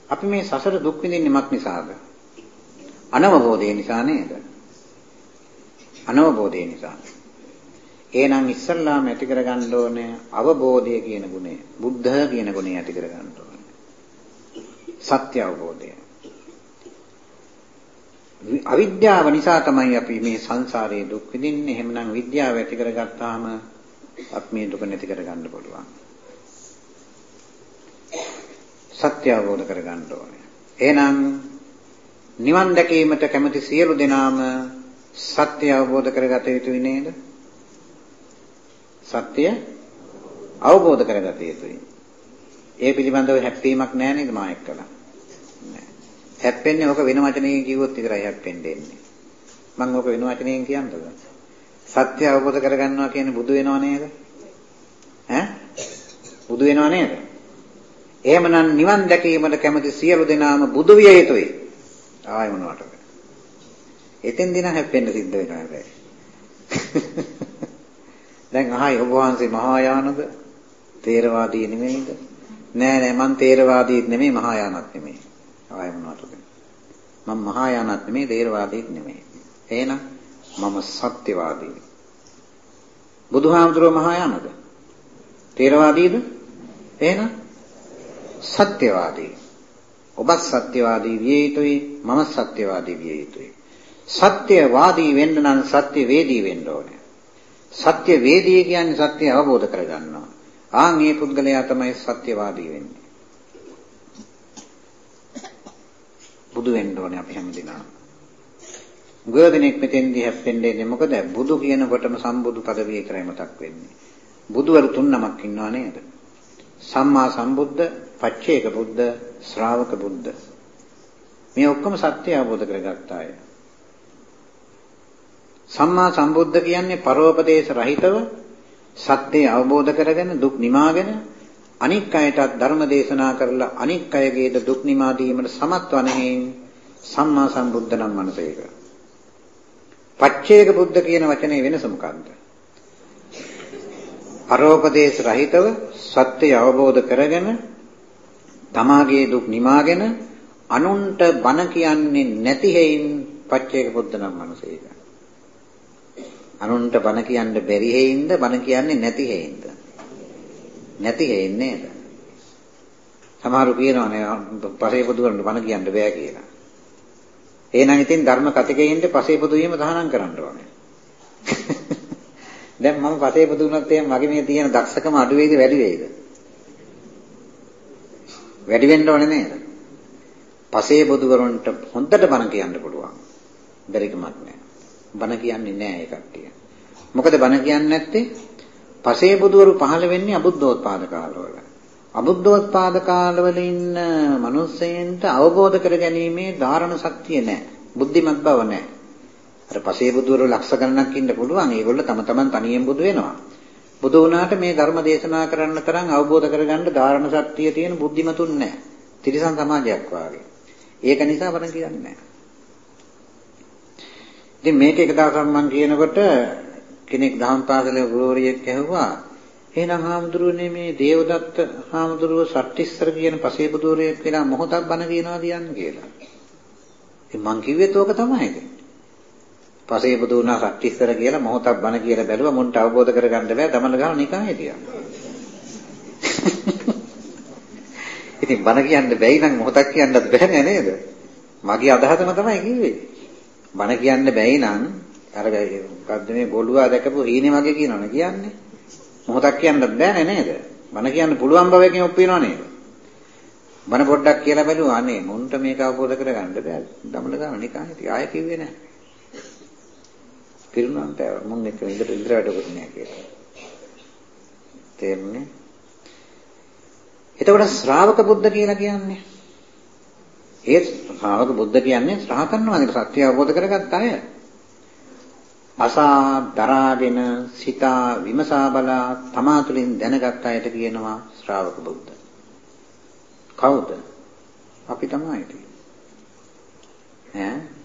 අපි මේ සසර දුක් විඳින්නේ මක් නිසාද? අනවබෝධය නිසා නේද? අනවබෝධය නිසා. එහෙනම් ඉස්සල්ලාම ඇති කරගන්න ඕනේ අවබෝධය කියන ගුණය. බුද්ධ කියන ගුණය ඇති කරගන්න ඕනේ. සත්‍ය අවබෝධය. අවිද්‍යාව නිසා තමයි අපි මේ සංසාරයේ දුක් විඳින්නේ. එහෙමනම් විද්‍යාව ඇති කරගත්තාම අපි මේ දුක නැති කරගන්න පුළුවන්. සත්‍ය අවබෝධ කරගන්න ඕනේ. එහෙනම් නිවන් දැකීමට කැමති සියලු දෙනාම සත්‍ය අවබෝධ කරගත යුතුයි නේද? සත්‍ය අවබෝධ කරගත යුතුයි. ඒ පිළිබඳව හැප්පීමක් නැහැ නේද මා එක්කලා? හැප්පෙන්නේ ඕක වෙන වචනයකින් කිව්වොත් විතරයි හැප්පෙන්නේ. මම ඕක වෙන වචනයකින් කියන්නද? සත්‍ය අවබෝධ කරගන්නවා කියන්නේ බුදු වෙනව නේද? ඈ? බුදු වෙනව නේද? එහෙමනම් නිවන් දැකීමට කැමති සියලු දෙනාම බුදු විය යුතුයි. ආය මොනවටද? එතෙන් දින හැප්පෙන්න සිද්ධ වෙනවා හැබැයි. දැන් අහයි ඔබ වහන්සේ මහායානද? තේරවාදී නෙමෙයිද? නෑ නෑ මං තේරවාදීත් නෙමෙයි මහායානත් නෙමෙයි. ආය මොනවටද? මම මහායානත් නෙමෙයි තේරවාදීත් නෙමෙයි. එහෙනම් මම සත්‍යවාදී. බුදුහාමුදුරුවෝ මහායානද? තේරවාදීද? එහෙනම් සත්‍යවාදී. ඔබත් සත්‍යවාදී විය යුතුයි මම සත්‍යවාදී විය යුතුයි. සත්‍යවාදී වෙන්න නම් සත්‍ය වේදී වෙන්න ඕනේ. සත්‍ය වේදී කියන්නේ සත්‍ය අවබෝධ කරගන්නවා. ආන් මේ පුද්ගලයා තමයි සත්‍යවාදී වෙන්නේ. බුදු වෙන්න ඕනේ අපි හැමදෙනාම. ගොඩනෙක් මෙතෙන්දී හැප්පෙන්නේ මොකද? බුදු කියනකොටම සම්බුදු පදවිය කරයි මතක් වෙන්නේ. බුදුවරු තුන් නමක් ඉන්නව නේද? සම්මා සම්බුද්ධ, පච්චේක බුද්ධ, ශ්‍රාවක බුද්ධ. මේ ඔක්කොම සත්‍ය අවබෝධ කරගත්ත අය. සම්මා සම්බුද්ධ කියන්නේ පරෝපදේශ රහිතව සත්‍ය අවබෝධ කරගෙන දුක් නිමාගෙන අනික් අයටත් ධර්ම දේශනා කරලා අනික් අයගේ දුක් නිමා දීමට සමත් වනෙහින් සම්මා සම්බුද්ධ නම් මනසේක. පච්චේක බුද්ධ කියන වචනේ වෙනස මොකක්ද? පරෝපදේශ රහිතව සත්‍ය අවබෝධ කරගෙන තමාගේ දුක් නිමාගෙන අනුන්ට බන කියන්නේ නැති හේයින් පච්චේක බුද්ධ නම් මනසේක. අනුන්ට බන කියන්න බැරි හේයින්ද බන කියන්නේ නැති හේයින්ද? නැති හේයින් නේද? සමහරු කියනවානේ පසේ බුදුරන්ට බන කියන්න බෑ කියලා. එහෙනම් ඉතින් ධර්ම කතිකයෙන්ද පසේ බුදු වීම තහනම් කරන්න ඕනේ. දැන් මම පසේ බුදු වුණත් එහෙනම් මගේ මේ තියෙන දක්ෂකම අඩු වේද වැඩි වේද? වැඩි වෙන්න ඕනේ නේද? පසේ බුදුවරුන්ට හොඳට බණ කියන්න පුළුවන්. බැරිකමක් නෑ. බණ කියන්නේ නෑ ඒ කට්ටිය. මොකද බණ කියන්නේ නැත්තේ පසේ බුදුවරු පහළ වෙන්නේ අබුද්ධෝත්පාද කාලවල. අබුද්ධෝත්පාද කාලවල ඉන්න මිනිස්සෙන්ට අවබෝධ කර ගැනීමේ ධාරණ ශක්තිය නෑ. බුද්ධිමත් බව නෑ. අර පසේ බුදුවරු ලක්ෂ ගණනක් ඉන්න පුළුවන්. ඒගොල්ලෝ තම තමන් තනියෙන් බුදු වෙනවා. බුදු වුණාට මේ ධර්ම දේශනා කරන්න තරම් අවබෝධ කරගන්න ධාරණ ශක්තිය තියෙන බුද්ධිමතුන් නැහැ. තිරිසන් සමාජයක් වාගේ. ඒක නිසා බණ කියන්නේ නැහැ. ඉතින් මේක එක දවසක් මම කියනකොට කෙනෙක් දහම් පාසලේ ගුරුවරියෙක් ඇහුවා එහෙනම් හාමුදුරුවනේ මේ දේවදත්ත හාමුදුරුව සට්ටිස්සර කියන පසේබුදුරයෙක් කියලා මොහොතක් බණ කියනවා කියන්නේ කියලා. ඉතින් මං කිව්වෙත් ඕක තමයි. පසේ බුදු වුණා සත්‍තිස්තර කියලා මොහොතක් බණ කියලා බැලුවා මුන්ට අවබෝධ කරගන්න බෑ දමන ගාන නිකන් හිටියා. ඉතින් බණ කියන්න බැයි නම් මොහොතක් කියන්නත් බෑ නේද? මගේ අදහසම තමයි කිව්වේ. බණ කියන්න බැයි නම් අර මොකද්ද මේ ගොළුවා දැකපු හීනේ වගේ කියනවනේ කියන්නේ. මොහොතක් කියන්නත් බෑනේ නේද? බණ කියන්න පුළුවන් බව එකෙන් ඔප්පිනව නේද? බණ පොඩ්ඩක් කියලා බැලුවා අනේ මුන්ට මේක අවබෝධ කරගන්න බෑ. දමන ගාන නිකන් හිටියා. ආයෙ කිව්වේ නෑ. පිරුණාම පෑව. මම එක ඉඳලා ඉඳලා වැඩකුත් නෑ කියලා. තේරුණේ? එතකොට ශ්‍රාවක බුද්ධ කියලා කියන්නේ ඒ ශ්‍රාවක බුද්ධ කියන්නේ රහතන් වහන්සේ සත්‍ය අවබෝධ කරගත්ත අය. අසා දරාගෙන සිතා විමසා බලා තමා තුළින් දැනගත් අයට කියනවා ශ්‍රාවක බුද්ධ. කවුද? අපි තමයි ඉතින්. ඈ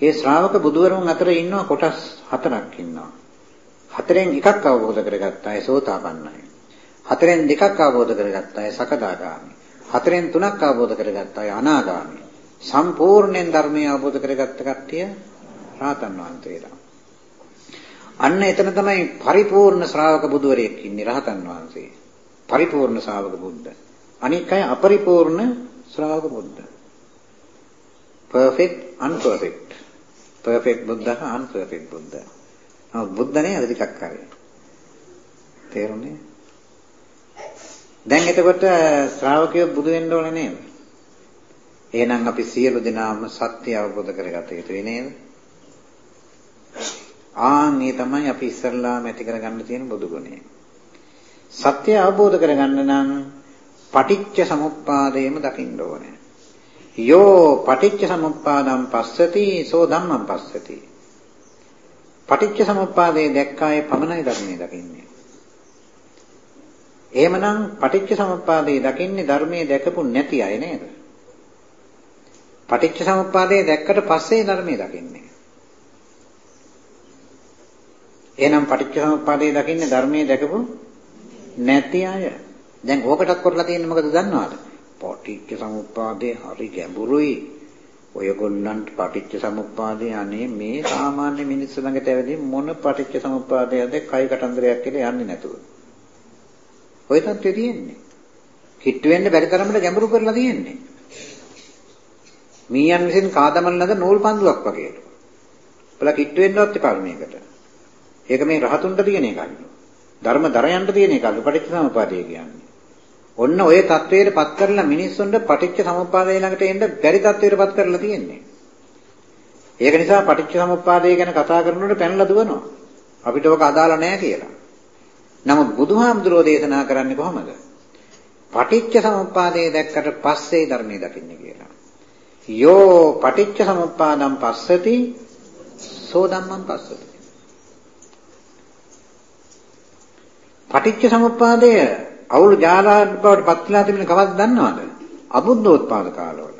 ඒ ශ්‍රාවක බුදුවරුන් අතර ඉන්නවා කොටස් හතරක් ඉන්නවා. හතරෙන් එකක් අවබෝධ කරගත්ත අය සෝතාපන්නයි. හතරෙන් දෙකක් අවබෝධ කරගත්ත අය සකදාගාමි. හතරෙන් තුනක් අවබෝධ කරගත්ත අය අනාගාමි. සම්පූර්ණයෙන් ධර්මය අවබෝධ කරගත්ත කට්ටිය රාතන් වහන්සේලා. අන්න එතන තමයි පරිපූර්ණ ශ්‍රාවක බුදුවරයෙක් ඉන්නේ රහතන් වහන්සේ. පරිපූර්ණ ශ්‍රාවක බුද්ධ. අනික් අය අපරිපූර්ණ ශ්‍රාවක බුද්ධ. perfect unperfect. Perfect බුද්ධහ unperfect බුද්ධ. නමුත් බුද්ධ නේ අද ටිකක් හරි. තේරුණේ? දැන් එතකොට ශ්‍රාවකයෝ බුදු වෙන්න ඕනේ නේද? එහෙනම් අපි සියලු දෙනාම සත්‍ය අවබෝධ කරගත යුතුයි නේද? ආන් මේ තමයි අපි ඉස්සල්ලාම ඇති කරගන්න තියෙන බුදු ගුණය. සත්‍ය අවබෝධ කරගන්න නම් පටිච්ච සමුප්පාදයම දකින්න ඕනේ. යෝ පටිච්ච සමුප්පාදම් පස්සති සෝ ධම්මං පස්සති. පටිච්ච සමුප්පාදේ දැක්කායේ පමණයි ධර්මයේ දකින්නේ. එහෙමනම් පටිච්ච සමුප්පාදේ දකින්නේ ධර්මයේ දැකපු නැති අය නේද? පටිච්ච සමුප්පාදේ දැක්කට පස්සේ ධර්මයේ දකින්නේ. එහෙනම් පටිච්ච සමුප්පාදේ දකින්නේ ධර්මයේ දැකපු නැති අය. දැන් ඕකටත් කරලා තියෙන්නේ මොකද දන්නවද? පටිච්ච සමුප්පාදේ හරි ගැඹුරුයි. ඔයගොල්ලන්ට පටිච්ච සමුප්පාදේ අනේ මේ සාමාන්‍ය මිනිස්සු ළඟට ඇවිදින් මොන පටිච්ච සමුප්පාදයක්ද කයි කටන්දරයක් කියලා යන්නේ නැතුව. ඔය තත්ත්වය තියෙන්නේ. කිට්ටු වෙන්න බැරි තරමට ගැඹුරු කරලා තියෙන්නේ. මීයන් විසින් කාදමන ලද නූල් පන්දුවක් වගේ. බල කිට්ටු වෙන්නවත් එපා මේකට. ඒක මේ රහතුන්ට තියෙන එකලු. ධර්ම දරයන්ට තියෙන එකලු පටිච්ච සමුප්පාදය කියන්නේ. ඔන්න ওই தത്വයට පත් කරලා මිනිස්සුන්ට පටිච්ච සමුප්පාදය ළඟට එන්න බැරි தത്വයට පත් කරලා තියෙන්නේ. ඒක නිසා පටිච්ච සමුප්පාදය ගැන කතා කරනකොට පැනලා දුවනවා. අපිට ඔක අදාළ නැහැ කියලා. නමුත් බුදුහාමුදුරෝ දේශනා කරන්නේ කොහමද? පටිච්ච සමුප්පාදය දැක්කට පස්සේ ධර්මයේ දකින්නේ කියලා. යෝ පටිච්ච සමුප්පාදම් පස්සති සෝ ධම්මං පස්සති. පටිච්ච සමුප්පාදය අවුල් ජාලාට බවට පත් වෙලා තිබෙන කවද්ද දන්නවද? අබුද්ධෝත්පාද කාලවල.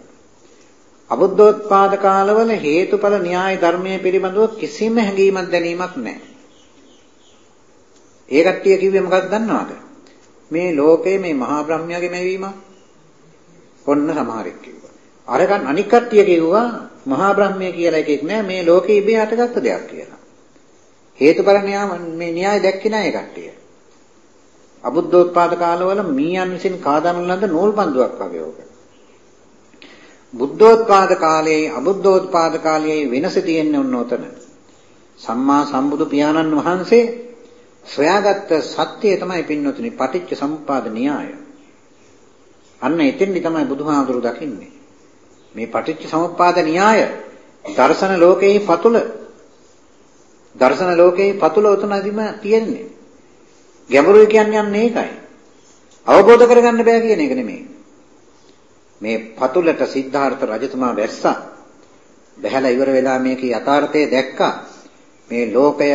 අබුද්ධෝත්පාද කාලවල හේතුඵල න්‍යාය ධර්මයේ පිළිබඳව කිසිම හැඟීමක් දැනීමක් නැහැ. ඒ කට්ටිය කිව්වේ මොකක්ද දන්නවද? මේ ලෝකේ මේ මහා බ්‍රහ්මයාගේ මැවීම ඔන්න සමහරෙක් කිව්වා. අරගන් අනික් කට්ටිය කිව්වා මහා බ්‍රහ්මය කියලා එකෙක් නෑ මේ ලෝකේ ඉබේ හටගත්ත දෙයක් කියලා. හේතුඵල න්‍යාය මේ න්‍යාය දැක්කේ නෑ ඒ කට්ටිය. අබුද්ධෝත්පාද කාලවල මීයන් විසින් කාදන ලද නූල් බඳුවක් වගේ ඕක. බුද්ධෝත්පාද කාලයේ අබුද්ධෝත්පාද කාලයේ වෙනස තියෙන්නේ ඔන්න ඔතන. සම්මා සම්බුදු පියාණන් වහන්සේ සොයාගත්ත සත්‍යය තමයි පින්නතුනි පටිච්ච සමුප්පාද න්‍යාය. අන්න එතෙන්දි තමයි බුදුහාමුදුරු දකින්නේ. මේ පටිච්ච සමුප්පාද න්‍යාය දර්ශන ලෝකයේ පතුල දර්ශන ලෝකයේ පතුල උතනදිම තියෙන්නේ. ගැඹුරුයි කියන්නේ යන්නේ ඒකයි. අවබෝධ කරගන්න බෑ කියන එක නෙමෙයි. මේ පතුලට සිද්ධාර්ථ රජතුමා වැස්සා. බහැලා ඉවර වෙලා මේකේ යථාර්ථය දැක්කා. මේ ලෝකය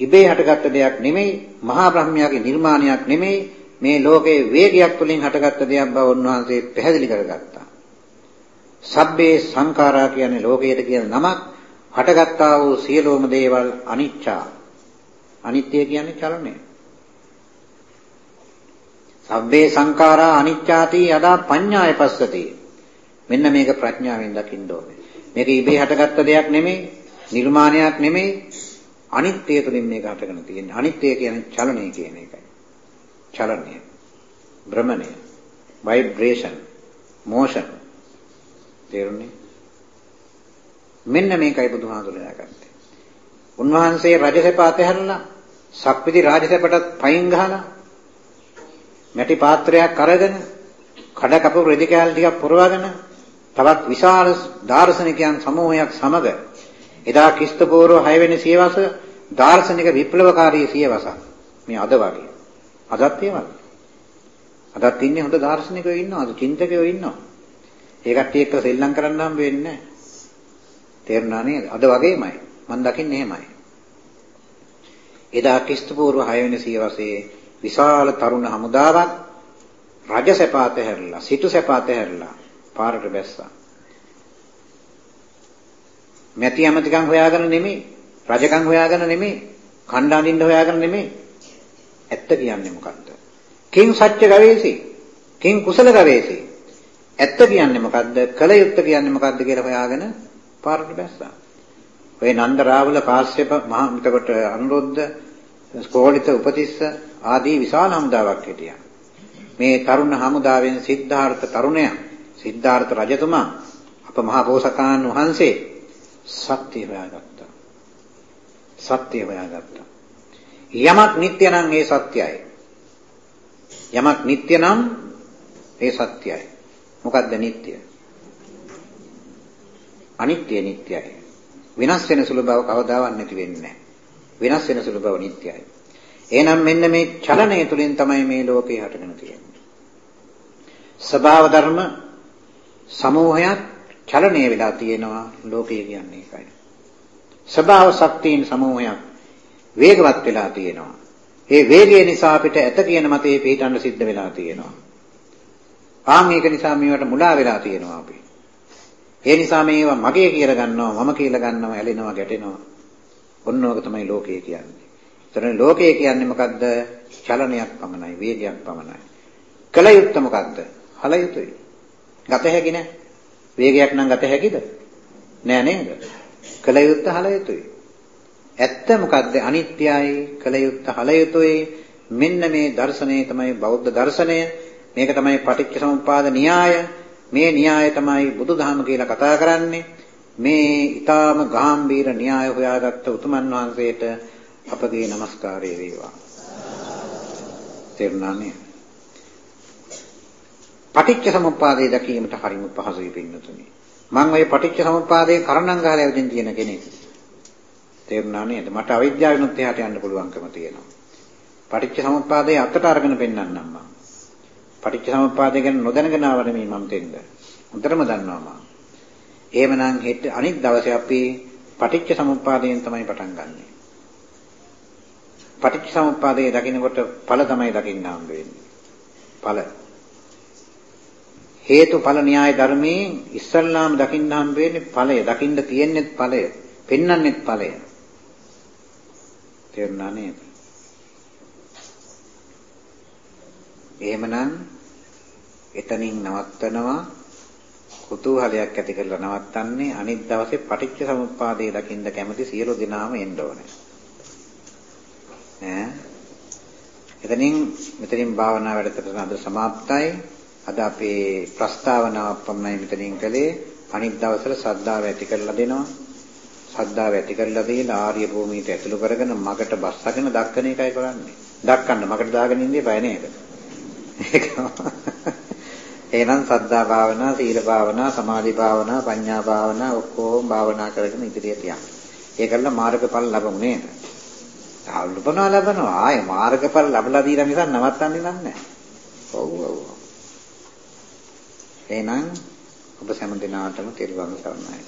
ඉබේ හටගත්ත දෙයක් නෙමෙයි, මහා බ්‍රහ්මයාගේ නිර්මාණයක් නෙමෙයි, මේ ලෝකයේ වේගයක් තුලින් හටගත්ත දෙයක් බව උන්වහන්සේ පැහැදිලි කරගත්තා. සබ්බේ සංඛාරා කියන්නේ ලෝකයට කියන නමක් හටගත්තා වූ සියලුම දේවල් අනිච්චා අනිත්‍ය කියන්නේ චලනය. සබ්බේ සංඛාරා අනිච්චාති යදා පඤ්ඤාය පස්සති. මෙන්න මේක ප්‍රඥාවෙන් දකින්න ඕනේ. මේක ඉබේ හටගත්ත දෙයක් නෙමෙයි, නිර්මාණයක් නෙමෙයි. අනිත්‍ය තුළින් මේක හටගෙන තියෙන්නේ. අනිත්‍ය කියන්නේ චලනය කියන එකයි. චලනය. භ්‍රමණය. vibration. motion. තේරුණේ? මෙන්න මේකයි බුදුහාඳුරලා ගත්තේ. උන්වහන්සේ රජසැප අතහැරලා සක්විති රාජසැපටත් පයින් ගහලා මැටි පාත්‍රයක් අරගෙන කඩ කපපු රෙදි කෑල්ල ටිකක් පුරවගෙන තවත් විශාල දාර්ශනිකයන් සමූහයක් සමග එදා ක්‍රිස්තපූර්ව 6 වෙනි සියවස දාර්ශනික විප්ලවකාරී සියවසක්. මේ අද වගේ. අදත් ඒ වගේ. අදත් ඉන්නේ හොඳ දාර්ශනිකයෝ ඉන්නවා අද චින්තකයෝ ඉන්නවා. ඒ කට්ටිය එක්ක සෙල්ලම් කරන්න හම්බ වෙන්නේ නැහැ. තේරුණා නේද? අද වගේමයි. මම දකින්නේ එහෙමයි. එදා ක්‍රිස්තුපූර්ව 6 වෙනි සියවසේ විශාල තරුණ හමුදාවක් රජ සැපාත හැරලා සිටු සැපාත හැරලා පාරට බැස්සා. මැටි ඇමතිකම් හොයාගෙන නෙමෙයි රජකම් හොයාගෙන නෙමෙයි කණ්ඩායමින් හොයාගෙන නෙමෙයි ඇත්ත කියන්නේ මොකද්ද? කිං සත්‍ය ගවේසි කිං කුසල ගවේසි ඇත්ත කියන්නේ මොකද්ද? කල යුත්ත කියන්නේ මොකද්ද කියලා හොයාගෙන පාරට බැස්සා. ඔය නන්ද රාවල කාශ්‍යප මහ එතකොට අනුරුද්ධ ස්කෝලිත උපතිස්ස ආදී විශාල හමුදාවක් හිටියා. මේ තරුණ හමුදාවෙන් සිද්ධාර්ථ තරුණයා සිද්ධාර්ථ රජතුමා අප මහ බෝසතාණන් වහන්සේ සත්‍ය හොයාගත්තා. සත්‍ය හොයාගත්තා. යමක් නිට්ටය නම් ඒ සත්‍යයි. යමක් නිට්ටය නම් ඒ සත්‍යයි. මොකද්ද නිට්ටය? අනිත්‍ය නිට්ටයයි. වෙනස් වෙන සුළු බව කවදාවත් නැති වෙන්නේ නැහැ. වෙනස් වෙන සුළු බව නිට්ටයයි. එහෙනම් මෙන්න මේ චලනය තුළින් තමයි මේ ලෝකේ හටගෙන තියෙන්නේ. ස්වභාව ධර්ම සමූහයක් චලනය වෙලා තියෙනවා ලෝකය කියන්නේ ඒකයි. ස්වභාව ශක්තියින් සමූහයක් වේගවත් වෙලා තියෙනවා. ඒ වේගය නිසා අපිට ඇත කියන මතේ පිටන්න සිද්ධ වෙලා තියෙනවා. ආන් ඒක නිසා මේවට මුලා වෙලා තියෙනවා අපි. ඒ නිසා මේවා මගේ කියලා ගන්නවා මම කියලා ගන්නවා ඇලෙනවා ගැටෙනවා. ඔන්න ඕක තමයි ලෝකය කියන්නේ. ඒතරනේ ලෝකය කියන්නේ මොකද්ද? චලනයක් පමණයි, වේගයක් පමණයි. කල යුත්තේ මොකද්ද? හල යුතුයි. ගත හැකි නෑ. වේගයක් නම් ගත හැකිද? නෑ නේද? කල යුත්තේ හල යුතුයි. ඇත්ත මොකද්ද? අනිත්‍යයි, කල යුත්තේ හල යුතුයි. මෙන්න මේ දර්ශනය තමයි බෞද්ධ දර්ශනය. මේක තමයි පටිච්ච සමුප්පාද න්‍යාය. මේ න්‍යාය තමයි බුදුදහම කියලා කතා කරන්නේ. මේ ඊටාම ගාම්භීර න්‍යාය හොයාගත්ත උතුමන් වහන්සේට අපගේ নমස්කාරය වේවා. තේරුණානේ? පටිච්ච සමුප්පාදය දැකීමට හරිම පහසුයි පින්නතුනි. මම ওই පටිච්ච සමුප්පාදයේ කරණම් ගහලා යදින් තියෙන කෙනෙක්. තේරුණා නේද? මට අවිද්‍යාවෙන් උත් එහාට යන්න පුළුවන්කම තියෙනවා. පටිච්ච සමුප්පාදයේ අතට අරගෙන පෙන්වන්නම් මම. පටිච්ච සමුප්පාදය ගැන නොදැනගෙන ආව නෙමෙයි මම දෙන්න. හොඳටම දන්නවා මම. එහෙමනම් හෙට අනිත් දවසේ අපි පටිච්ච සමුප්පාදයෙන් තමයි පටන් ගන්නෙ. පටිච්ච සමුප්පාදයේ දකින්නකොට ඵල තමයි දකින්න හම්බ වෙන්නේ. ඵල හේතුඵල න්‍යාය ධර්මයෙන් ඉස්සල්ලාම දකින්න හම්බ වෙන්නේ ඵලය. දකින්න තියෙන්නේ ඵලය. පෙන්වන්නේ ඵලය. තේරුණා නේද? එහෙමනම් එතනින් නවත්තනවා කුතුහලයක් ඇති කරලා නවත්තන්නේ අනිත් දවසේ පටිච්ච සමුප්පාදයේ දකින්න කැමති සියලු දෙනාම එන්න ඕනේ. ඈ එතනින් මෙතනින් භාවනා වැඩසටහන අද સમાප්තයි. අද අපේ ප්‍රස්තාවනාවක් පමණයි මෙතනින් කළේ. අනිත් දවසට ශ්‍රද්ධාව ඇති කරලා දෙනවා. ශ්‍රද්ධාව ඇති කරලා දීලා ආර්ය භූමියට ඇතුළු කරගෙන මගට බස්සගෙන දක්කන එකයි කරන්නේ. දක්කන්න මගට දාගෙන ඉන්නේ බය නේද? එහෙනම් සද්ධා භාවනා, සීල භාවනා, සමාධි භාවනා, පඤ්ඤා භාවනා ඔක්කොම භාවනා කරගෙන ඉදිරියට යන්න. ඒකල්ල මාර්ගඵල ලැබමු නේද? ලබනවා ලබනවා. ආයේ මාර්ගඵල ලැබලා දීලා මිසක් නවත්තන්නේ නැහැ. ඔව් ඔව්. එහෙනම් ඔබ සෑම දිනාටම තෙරුවන් සරණයි.